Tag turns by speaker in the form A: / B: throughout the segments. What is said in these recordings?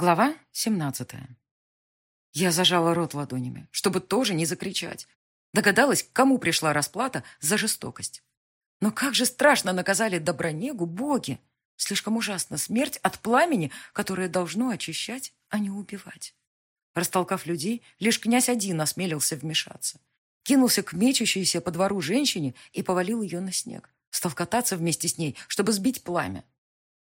A: Глава 17. Я зажала рот ладонями, чтобы тоже не закричать. Догадалась, к кому пришла расплата за жестокость. Но как же страшно наказали Добронегу боги! Слишком ужасна смерть от пламени, которое должно очищать, а не убивать. Растолкав людей, лишь князь один осмелился вмешаться. Кинулся к мечущейся по двору женщине и повалил ее на снег. Стал кататься вместе с ней, чтобы сбить пламя.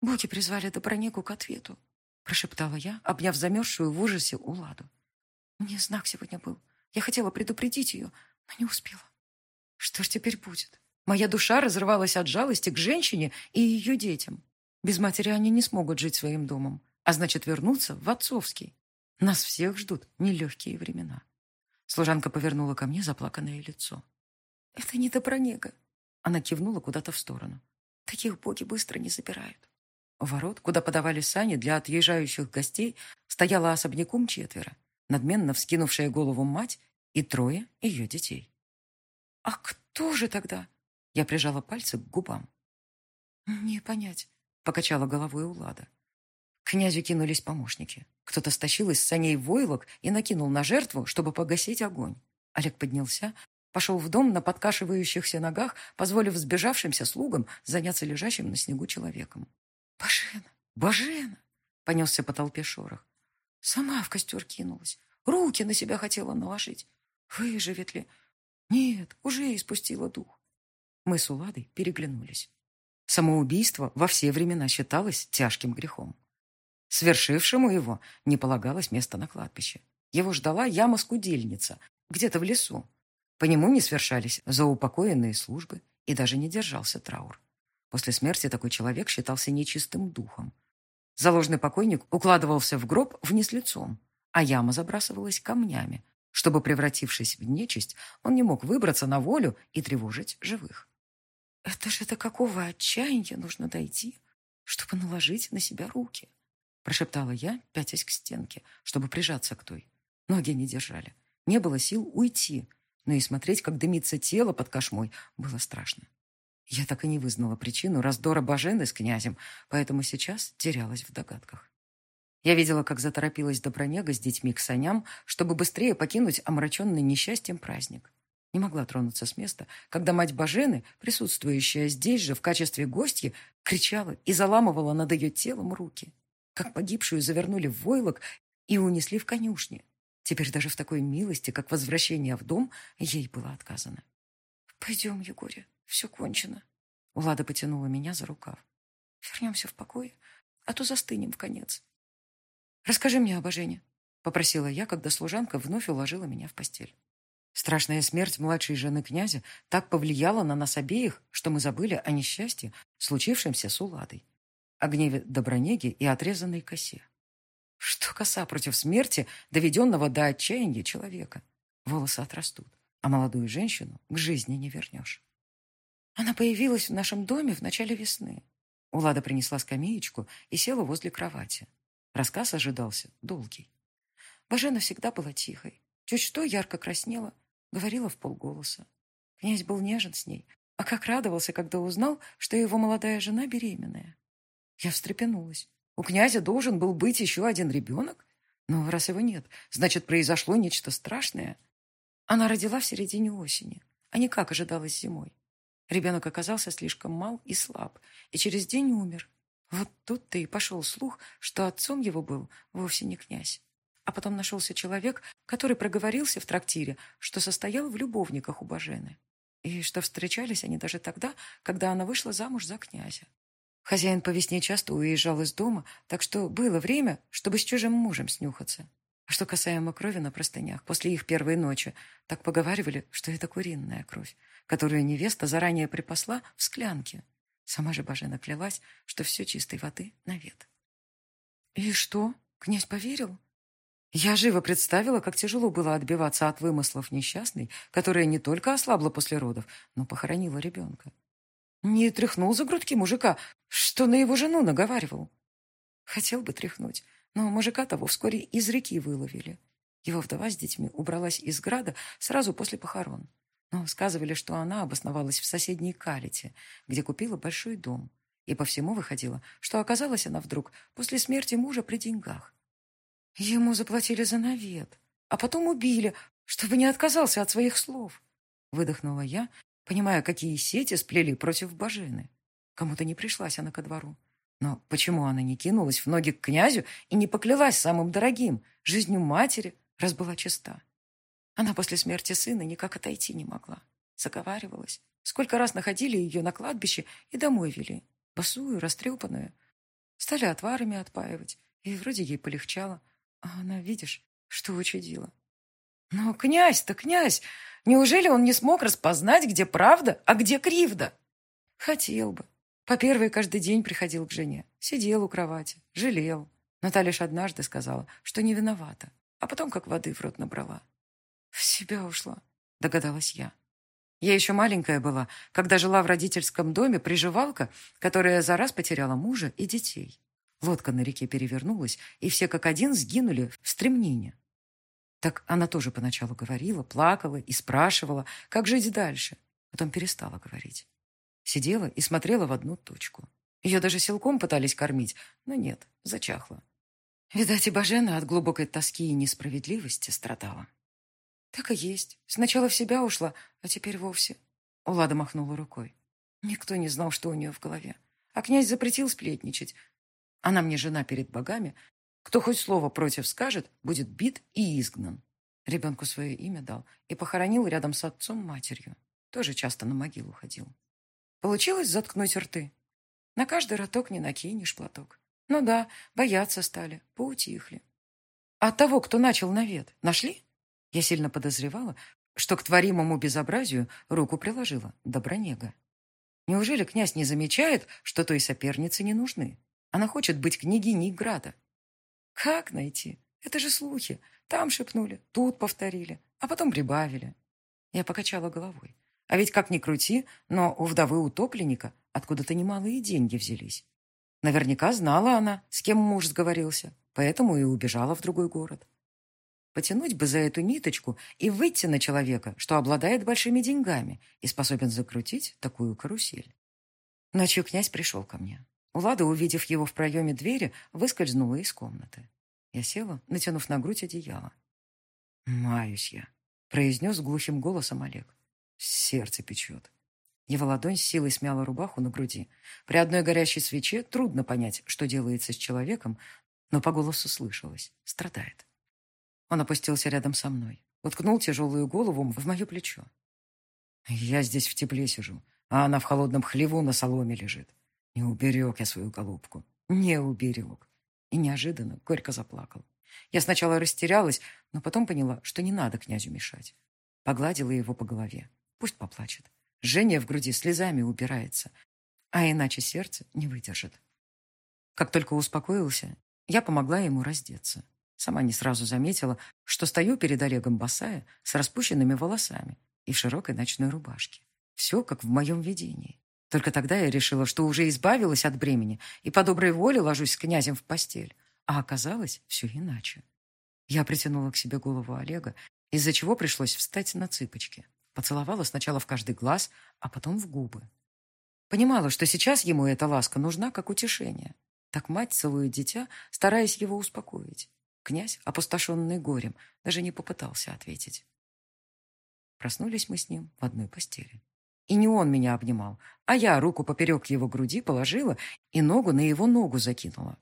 A: Боги призвали Добронегу к ответу прошептала я, обняв замерзшую в ужасе Уладу. Мне знак сегодня был. Я хотела предупредить ее, но не успела. Что ж теперь будет? Моя душа разрывалась от жалости к женщине и ее детям. Без матери они не смогут жить своим домом, а значит вернуться в отцовский. Нас всех ждут нелегкие времена. Служанка повернула ко мне заплаканное лицо. «Это не Добронега». Она кивнула куда-то в сторону. «Таких боги быстро не забирают. Ворот, куда подавали сани для отъезжающих гостей, стояла особняком четверо, надменно вскинувшая голову мать и трое ее детей. «А кто же тогда?» Я прижала пальцы к губам. «Не понять», — покачала головой Улада. К князю кинулись помощники. Кто-то стащил из саней войлок и накинул на жертву, чтобы погасить огонь. Олег поднялся, пошел в дом на подкашивающихся ногах, позволив сбежавшимся слугам заняться лежащим на снегу человеком. «Бажена! Бажена!» — понесся по толпе шорох. Сама в костер кинулась. Руки на себя хотела наложить. Выживет ли? Нет, уже испустила дух. Мы с Уладой переглянулись. Самоубийство во все времена считалось тяжким грехом. Свершившему его не полагалось место на кладбище. Его ждала яма-скудельница, где-то в лесу. По нему не свершались заупокоенные службы и даже не держался траур. После смерти такой человек считался нечистым духом. Заложный покойник укладывался в гроб вниз лицом, а яма забрасывалась камнями, чтобы, превратившись в нечисть, он не мог выбраться на волю и тревожить живых. «Это же до какого отчаяния нужно дойти, чтобы наложить на себя руки?» прошептала я, пятясь к стенке, чтобы прижаться к той. Ноги не держали. Не было сил уйти, но и смотреть, как дымится тело под кошмой, было страшно. Я так и не вызнала причину раздора Бажены с князем, поэтому сейчас терялась в догадках. Я видела, как заторопилась Добронега с детьми к саням, чтобы быстрее покинуть омраченный несчастьем праздник. Не могла тронуться с места, когда мать Бажены, присутствующая здесь же в качестве гостья, кричала и заламывала над ее телом руки. Как погибшую завернули в войлок и унесли в конюшни. Теперь даже в такой милости, как возвращение в дом, ей было отказано. «Пойдем, Егория», все кончено. Влада потянула меня за рукав. Вернемся в покой, а то застынем в конец. Расскажи мне об Жене, попросила я, когда служанка вновь уложила меня в постель. Страшная смерть младшей жены князя так повлияла на нас обеих, что мы забыли о несчастье, случившемся с Уладой, о гневе Добронеги и отрезанной косе. Что коса против смерти, доведенного до отчаяния человека? Волосы отрастут, а молодую женщину к жизни не вернешь. Она появилась в нашем доме в начале весны. Улада принесла скамеечку и села возле кровати. Рассказ ожидался долгий. Бажена всегда была тихой. Чуть что ярко краснела, говорила в полголоса. Князь был нежен с ней, а как радовался, когда узнал, что его молодая жена беременная. Я встрепенулась. У князя должен был быть еще один ребенок? Но раз его нет, значит, произошло нечто страшное. Она родила в середине осени, а не как ожидалось зимой. Ребенок оказался слишком мал и слаб, и через день умер. Вот тут-то и пошел слух, что отцом его был вовсе не князь. А потом нашелся человек, который проговорился в трактире, что состоял в любовниках у Бажены. И что встречались они даже тогда, когда она вышла замуж за князя. Хозяин по весне часто уезжал из дома, так что было время, чтобы с чужим мужем снюхаться. А что касаемо крови на простынях, после их первой ночи, так поговаривали, что это куриная кровь, которую невеста заранее припасла в склянке. Сама же Бажена клялась, что все чистой воды навет. И что, князь поверил? Я живо представила, как тяжело было отбиваться от вымыслов несчастной, которая не только ослабла после родов, но похоронила ребенка. Не тряхнул за грудки мужика, что на его жену наговаривал. Хотел бы тряхнуть, но мужика того вскоре из реки выловили. Его вдова с детьми убралась из града сразу после похорон. Но сказывали, что она обосновалась в соседней Калите, где купила большой дом. И по всему выходило, что оказалась она вдруг после смерти мужа при деньгах. Ему заплатили за навет, а потом убили, чтобы не отказался от своих слов. Выдохнула я, понимая, какие сети сплели против Бажены. Кому-то не пришлась она ко двору. Но почему она не кинулась в ноги к князю и не поклялась самым дорогим, жизнью матери, раз была чиста? Она после смерти сына никак отойти не могла. Заговаривалась. Сколько раз находили ее на кладбище и домой вели. Босую, растрепанную. Стали отварами отпаивать. И вроде ей полегчало. А она, видишь, что учудила. Но князь-то князь! Неужели он не смог распознать, где правда, а где кривда? Хотел бы. По первой каждый день приходил к жене. Сидел у кровати, жалел. Но та лишь однажды сказала, что не виновата. А потом как воды в рот набрала. В себя ушла, догадалась я. Я еще маленькая была, когда жила в родительском доме приживалка, которая за раз потеряла мужа и детей. Лодка на реке перевернулась, и все как один сгинули в стремнине. Так она тоже поначалу говорила, плакала и спрашивала, как жить дальше. Потом перестала говорить. Сидела и смотрела в одну точку. Ее даже силком пытались кормить, но нет, зачахла. Видать, и Бажена от глубокой тоски и несправедливости страдала. Так и есть. Сначала в себя ушла, а теперь вовсе. Улада махнула рукой. Никто не знал, что у нее в голове. А князь запретил сплетничать. Она мне жена перед богами. Кто хоть слово против скажет, будет бит и изгнан. Ребенку свое имя дал и похоронил рядом с отцом-матерью. Тоже часто на могилу ходил. Получилось заткнуть рты. На каждый роток не накинешь платок. Ну да, бояться стали, поутихли. А того, кто начал навет, нашли? Я сильно подозревала, что к творимому безобразию руку приложила Добронега. Неужели князь не замечает, что той соперницы не нужны? Она хочет быть княгиней Града. Как найти? Это же слухи. Там шепнули, тут повторили, а потом прибавили. Я покачала головой. А ведь как ни крути, но у вдовы утопленника откуда-то немалые деньги взялись. Наверняка знала она, с кем муж сговорился, поэтому и убежала в другой город. Потянуть бы за эту ниточку и выйти на человека, что обладает большими деньгами и способен закрутить такую карусель. Ночью князь пришел ко мне. Улада, увидев его в проеме двери, выскользнула из комнаты. Я села, натянув на грудь одеяло. «Маюсь я», — произнес глухим голосом Олег. «Сердце печет». Его ладонь силой смяла рубаху на груди. При одной горящей свече трудно понять, что делается с человеком, но по голосу слышалось. Страдает. Он опустился рядом со мной, уткнул тяжелую голову в мое плечо. Я здесь в тепле сижу, а она в холодном хлеву на соломе лежит. Не уберег я свою голубку. Не уберег. И неожиданно горько заплакал. Я сначала растерялась, но потом поняла, что не надо князю мешать. Погладила его по голове. Пусть поплачет. Женя в груди слезами убирается, а иначе сердце не выдержит. Как только успокоился, я помогла ему раздеться. Сама не сразу заметила, что стою перед Олегом босая, с распущенными волосами и в широкой ночной рубашке. Все как в моем видении. Только тогда я решила, что уже избавилась от бремени и по доброй воле ложусь с князем в постель. А оказалось все иначе. Я притянула к себе голову Олега, из-за чего пришлось встать на цыпочки. Поцеловала сначала в каждый глаз, а потом в губы. Понимала, что сейчас ему эта ласка нужна как утешение. Так мать целует дитя, стараясь его успокоить. Князь, опустошенный горем, даже не попытался ответить. Проснулись мы с ним в одной постели. И не он меня обнимал, а я руку поперек его груди положила и ногу на его ногу закинула.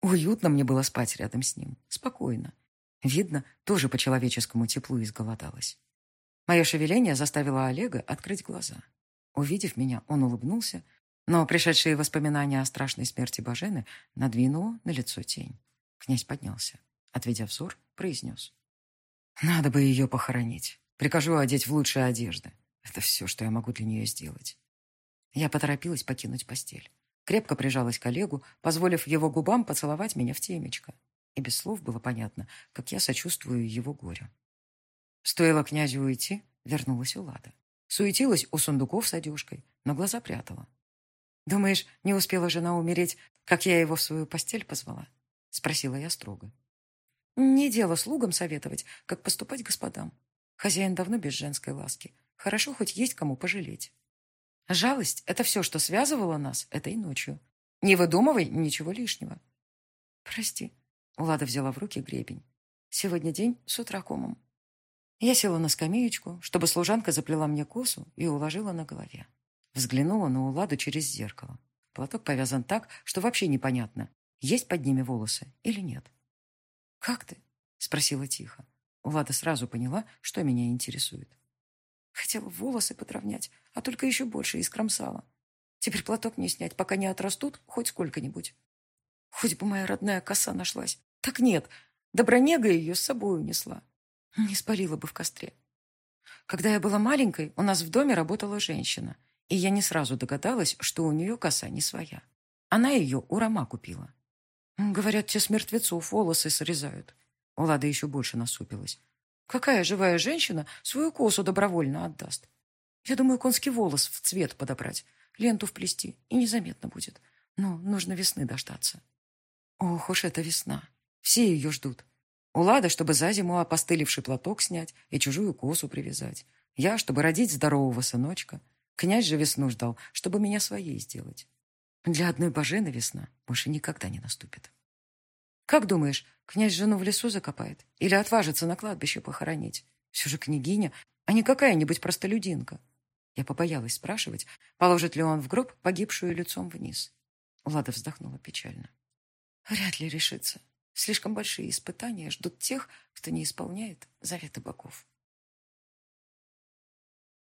A: Уютно мне было спать рядом с ним, спокойно. Видно, тоже по человеческому теплу изголодалась. Мое шевеление заставило Олега открыть глаза. Увидев меня, он улыбнулся, но пришедшие воспоминания о страшной смерти Бажены надвинуло на лицо тень. Князь поднялся. Отведя взор, произнес. «Надо бы ее похоронить. Прикажу одеть в лучшие одежды. Это все, что я могу для нее сделать». Я поторопилась покинуть постель. Крепко прижалась к Олегу, позволив его губам поцеловать меня в темечко. И без слов было понятно, как я сочувствую его горю. Стоило князю уйти, вернулась Улада. Суетилась у сундуков с одежкой, но глаза прятала. «Думаешь, не успела жена умереть, как я его в свою постель позвала?» Спросила я строго. Не дело слугам советовать, как поступать господам. Хозяин давно без женской ласки. Хорошо хоть есть кому пожалеть. Жалость — это все, что связывало нас этой ночью. Не выдумывай ничего лишнего. Прости. Улада взяла в руки гребень. Сегодня день с утра комом. Я села на скамеечку, чтобы служанка заплела мне косу и уложила на голове. Взглянула на Уладу через зеркало. Платок повязан так, что вообще непонятно, есть под ними волосы или нет. «Как ты?» — спросила тихо. Улада сразу поняла, что меня интересует. Хотела волосы подровнять, а только еще больше искромсала. Теперь платок не снять, пока не отрастут хоть сколько-нибудь. Хоть бы моя родная коса нашлась. Так нет, Добронега ее с собой унесла. Не спалила бы в костре. Когда я была маленькой, у нас в доме работала женщина, и я не сразу догадалась, что у нее коса не своя. Она ее у Рома купила. Говорят, те с мертвецов волосы срезают. Лада еще больше насупилась. Какая живая женщина свою косу добровольно отдаст? Я думаю, конский волос в цвет подобрать, ленту вплести, и незаметно будет. Но нужно весны дождаться. Ох уж эта весна. Все ее ждут. У чтобы за зиму опостылевший платок снять и чужую косу привязать. Я, чтобы родить здорового сыночка. Князь же весну ждал, чтобы меня своей сделать. Для одной божены весна больше никогда не наступит. Как думаешь, князь жену в лесу закопает? Или отважится на кладбище похоронить? Все же княгиня, а не какая-нибудь простолюдинка. Я побоялась спрашивать, положит ли он в гроб погибшую лицом вниз. Лада вздохнула печально. Вряд ли решится. Слишком большие испытания ждут тех, кто не исполняет заветы богов.